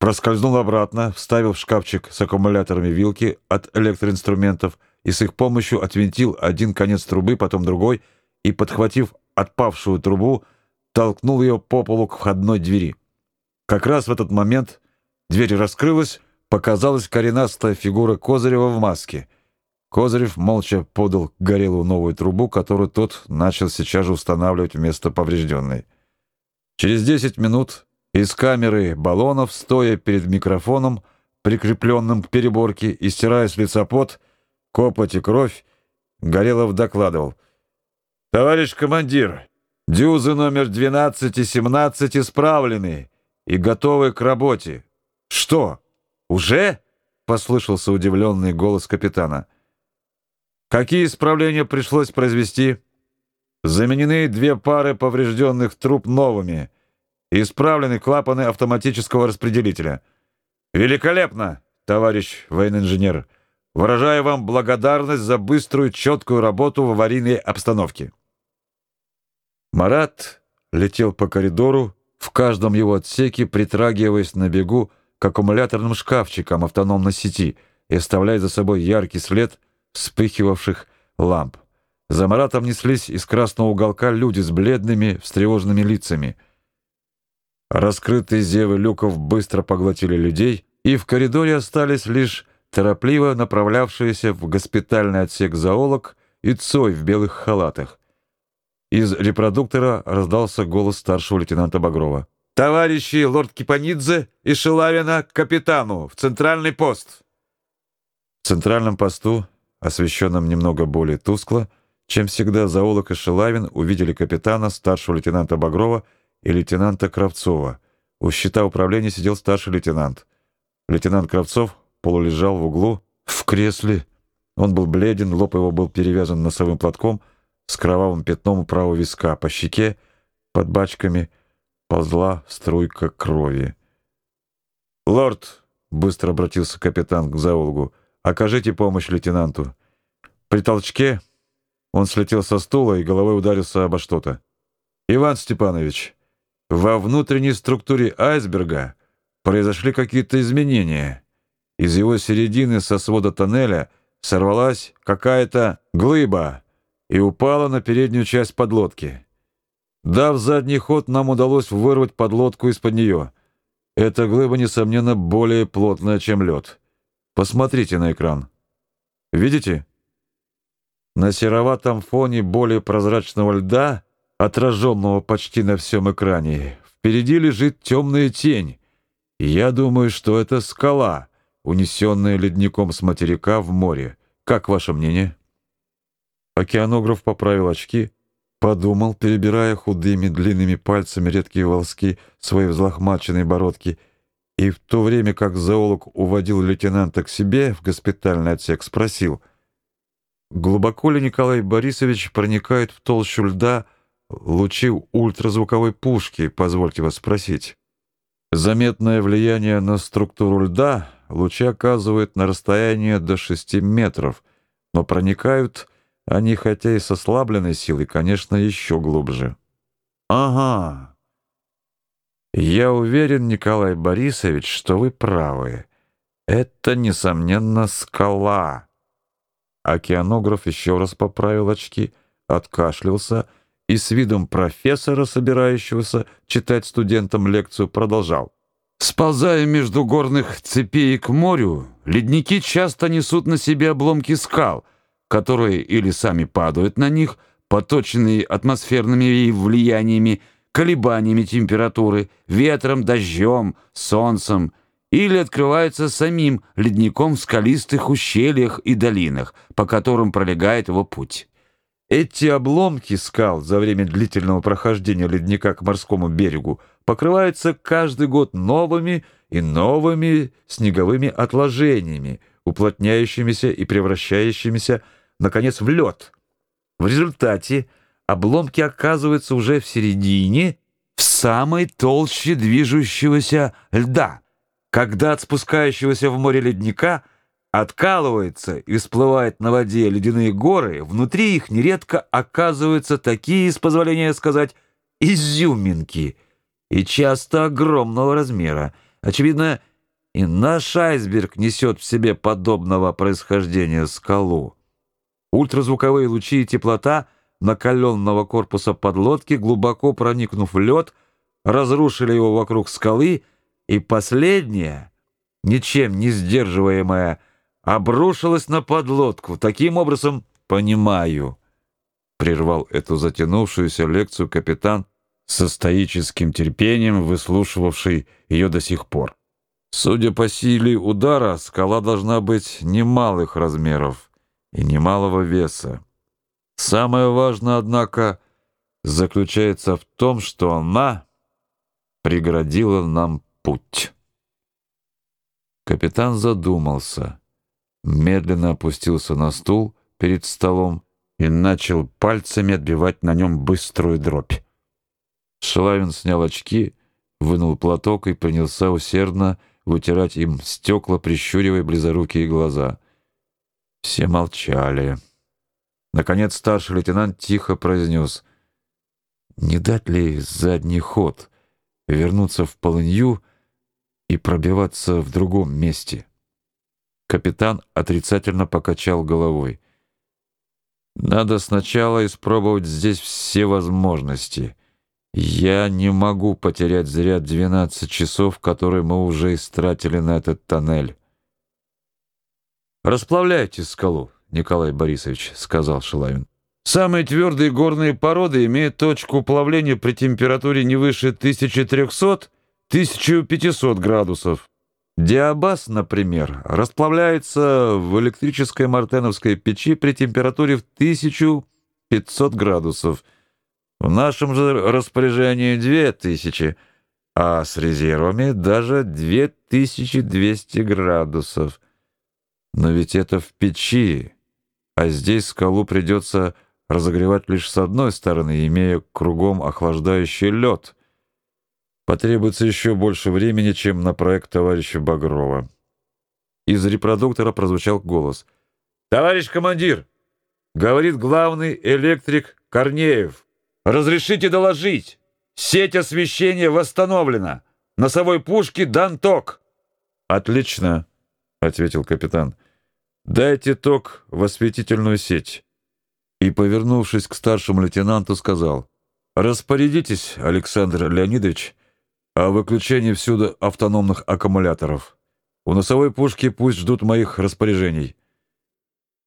проскользнул обратно, вставил в шкафчик с аккумуляторами вилки от электроинструментов и с их помощью отвинтил один конец трубы, потом другой, и, подхватив отпавшую трубу, толкнул ее по полу к входной двери. Как раз в этот момент дверь раскрылась, показалась коренастая фигура Козырева в маске. Козырев молча подал Горелу новую трубу, которую тот начал сейчас же устанавливать вместо поврежденной. Через 10 минут из камеры баллонов, стоя перед микрофоном, прикрепленным к переборке и стирая с лица пот, копоть и кровь, Горелов докладывал. «Товарищ командир, дюзы номер 12 и 17 исправлены и готовы к работе. Что, уже?» — послышался удивленный голос капитана. «Какие исправления пришлось произвести?» «Заменены две пары поврежденных труб новыми. Исправлены клапаны автоматического распределителя». «Великолепно, товарищ военный-инженер!» Выражаю вам благодарность за быструю, четкую работу в аварийной обстановке. Марат летел по коридору, в каждом его отсеке притрагиваясь на бегу к аккумуляторным шкафчикам автономной сети и оставляя за собой яркий след вспыхивавших ламп. За Маратом неслись из красного уголка люди с бледными, встревоженными лицами. Раскрытые зевы люков быстро поглотили людей, и в коридоре остались лишь торопливо направлявшиеся в госпитальный отсек зоолог и Цой в белых халатах. Из репродуктора раздался голос старшего лейтенанта Багрова. «Товарищи лорд Кипанидзе и Шелавина к капитану в центральный пост!» В центральном посту, освещенном немного более тускло, чем всегда, зоолог и Шелавин увидели капитана, старшего лейтенанта Багрова и лейтенанта Кравцова. У щита управления сидел старший лейтенант. Лейтенант Кравцов полулежал в углу, в кресле. Он был бледен, лоб его был перевязан носовым платком с кровавым пятном у правого виска, по щеке под бачками ползла струйка крови. «Лорд!» — быстро обратился капитан к зоологу. «Окажите помощь лейтенанту». При толчке он слетел со стула и головой ударился обо что-то. «Иван Степанович, во внутренней структуре айсберга произошли какие-то изменения». Из его середины со свода тоннеля сорвалась какая-то глыба и упала на переднюю часть подлодки. Дав задний ход, нам удалось вырвать подлодку из-под нее. Эта глыба, несомненно, более плотная, чем лед. Посмотрите на экран. Видите? На сероватом фоне более прозрачного льда, отраженного почти на всем экране, впереди лежит темная тень. я думаю, что это скала — унесенная ледником с материка в море. Как ваше мнение? Океанограф поправил очки, подумал, перебирая худыми длинными пальцами редкие волоски своей взлохмаченной бородки, и в то время как зоолог уводил лейтенанта к себе в госпитальный отсек, спросил: "Глубоко ли Николай Борисович проникает в толщу льда лучи ультразвуковой пушки, позвольте вас спросить?" Заметное влияние на структуру льда лучи оказывают на расстоянии до 6 метров, но проникают они, хотя и с ослабленной силой, конечно, еще глубже. Ага. Я уверен, Николай Борисович, что вы правы. Это несомненно скала. Океанограф еще раз поправил очки, откашлялся и с видом профессора, собирающегося читать студентам лекцию, продолжал: Сползая между горных цепей к морю, ледники часто несут на себе обломки скал, которые или сами падают на них, поточенные атмосферными влияниями, колебаниями температуры, ветром, дождем, солнцем, или открываются самим ледником в скалистых ущельях и долинах, по которым пролегает его путь. Эти обломки скал за время длительного прохождения ледника к морскому берегу покрываются каждый год новыми и новыми снеговыми отложениями, уплотняющимися и превращающимися, наконец, в лед. В результате обломки оказываются уже в середине, в самой толще движущегося льда. Когда от спускающегося в море ледника – откалывается и всплывает на воде ледяные горы, внутри их нередко оказываются такие, с позволения сказать, изюминки, и часто огромного размера. Очевидно, и наш айсберг несет в себе подобного происхождения скалу. Ультразвуковые лучи и теплота накаленного корпуса подлодки, глубоко проникнув в лед, разрушили его вокруг скалы, и последняя, ничем не сдерживаемая, обрушилась на подлодку. Таким образом, понимаю, прервал эту затянувшуюся лекцию капитан со стоическим терпением, выслушивавший ее до сих пор. Судя по силе удара, скала должна быть немалых размеров и немалого веса. Самое важное, однако, заключается в том, что она преградила нам путь. Капитан задумался, медленно опустился на стул перед столом и начал пальцами отбивать на нем быструю дробь. Шалавин снял очки, вынул платок и принялся усердно вытирать им стекла, прищуривая близорукие глаза. Все молчали. Наконец старший лейтенант тихо произнес: "Не дать ли задний ход, вернуться в полынью и пробиваться в другом месте?" Капитан отрицательно покачал головой. "Надо сначала испробовать здесь все возможности." Я не могу потерять зря 12 часов, которые мы уже истратили на этот тоннель. Расплавляйте скалу, Николай Борисович, сказал Шилавин. Самые твердые горные породы имеют точку плавления при температуре не выше 1300-1500 градусов. Диабаз, например, расплавляется в электрической мартеновской печи при температуре в 1500 градусов. В нашем же распоряжении две тысячи, а с резервами даже 2200 градусов. Но ведь это в печи, а здесь скалу придется разогревать лишь с одной стороны, имея кругом охлаждающий лед. Потребуется еще больше времени, чем на проект товарища Багрова. Из репродуктора прозвучал голос. «Товарищ командир!» — говорит главный электрик Корнеев. Разрешите доложить. Сеть освещения восстановлена. Носовой пушке дан ток. Отлично, ответил капитан. Дайте ток в осветительную сеть. И, повернувшись к старшему лейтенанту, сказал: "Распорядитесь, Александр Леонидович, о выключении всюду автономных аккумуляторов. У носовой пушки пусть ждут моих распоряжений".